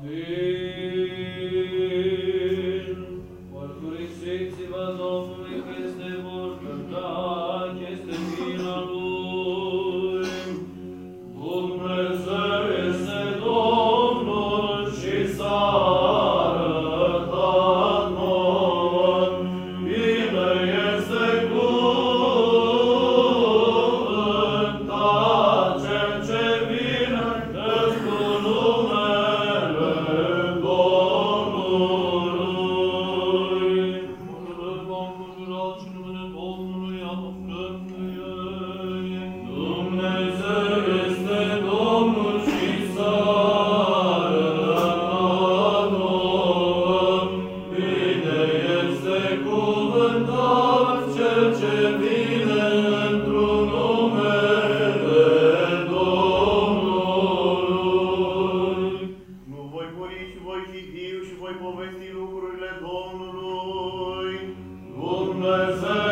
Amen. Mărturiseți-vă Domnului voi povesti lucrurile Domnului. Dumnezeu